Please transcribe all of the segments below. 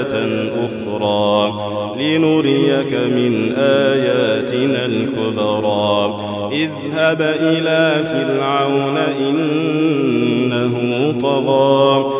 آية أخرى لنريك من آياتنا الكبرى. اذهب إلى فرعون إنه طغى.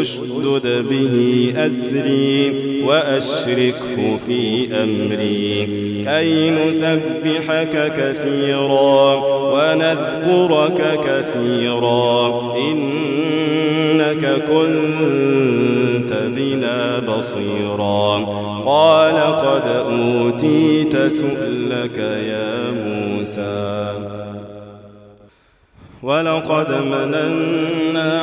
أشدد به أزري وأشركه في أمري. كي نسبحك كثيرا ونذكرك كثيرا. إنك كنت بنا بصيرا. قال قد أوتيت سؤلك يا موسى. ولقد مننا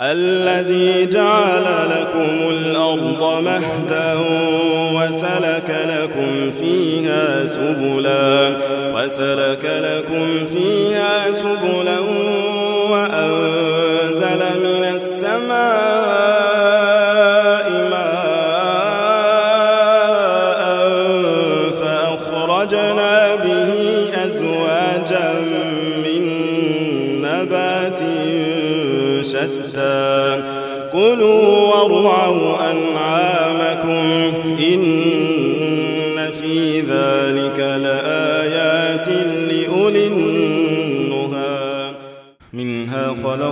الذي جعل لكم الأرض مهدا وسلك لكم فيها سبلا وسلك لكم فيها سبلا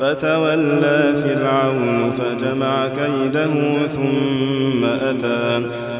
فتولى فرعون فجمع كيده ثم أتى.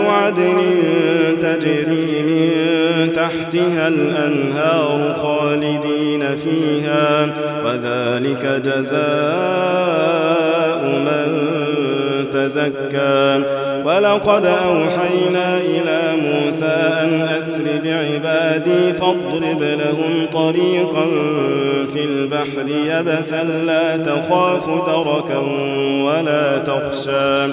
عدن تجري من تحتها الأنهار خالدين فيها وذلك جزاء من تزكى. ولقد أوحينا إلى موسى أن أسر بعبادي فاضرب لهم طريقا في البحر يبسا لا تخاف دركا ولا تخشى.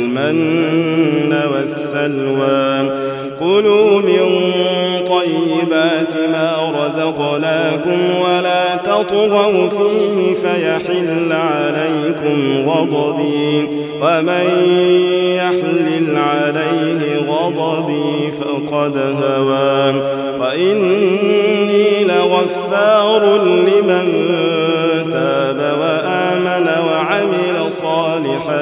المن والسلوى. كلوا من طيبات ما رزقناكم ولا تطغوا فيه فيحل عليكم غضبي. ومن يحلل عليه غضبي فقد هوى. وإني لغفار لمن تاب وآمن وعمل صالحا.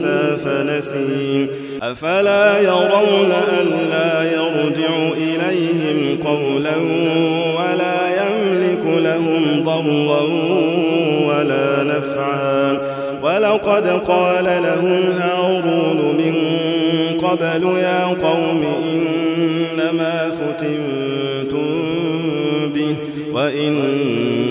موسى فنسي أفلا يرون ألا يرجع إليهم قولا ولا يملك لهم ضرا ولا نفعا. ولقد قال لهم هارون من قبل يا قوم إنما فتنتم به وإن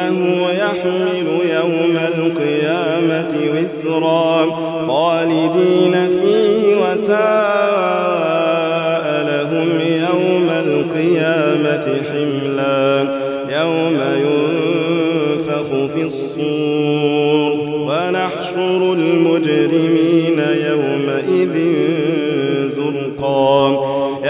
فإنه يحمل يوم القيامة وزرا خالدين فيه وساء لهم يوم القيامة حملا يوم ينفخ في الصور ونحشر المجرمين يومئذ زرقا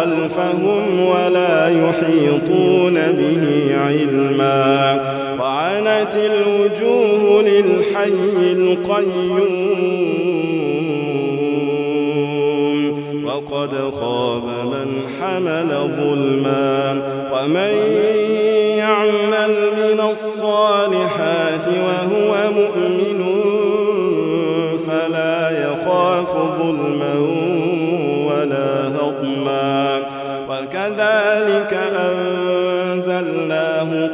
خلفهم ولا يحيطون به علما. وعنت الوجوه للحي القيوم. وقد خاب من حمل ظلما. ومن يعمل من الصالحات وهو مؤمن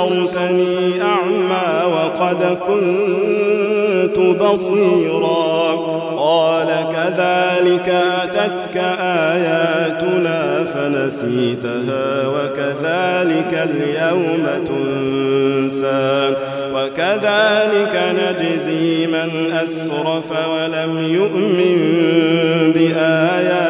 حشرتني أعمى وقد كنت بصيرا. قال كذلك أتتك آياتنا فنسيتها وكذلك اليوم تنسى. وكذلك نجزي من أسرف ولم يؤمن بآيات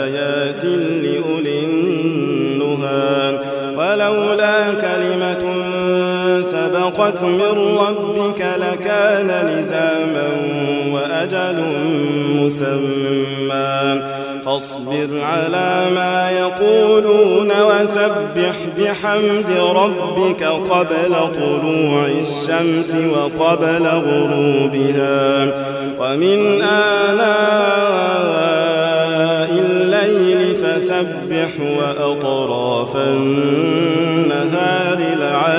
سبقت من ربك لكان لزاما وأجل مسمى. فاصبر على ما يقولون وسبح بحمد ربك قبل طلوع الشمس وقبل غروبها. ومن آناء الليل فسبح وأطراف النهار.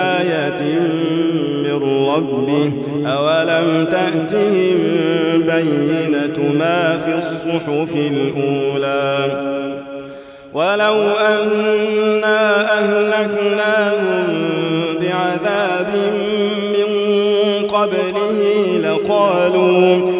بآية من ربه أولم تأتهم بينة ما في الصحف الأولى؟ ولو أنا أهلكناهم بعذاب من قبله لقالوا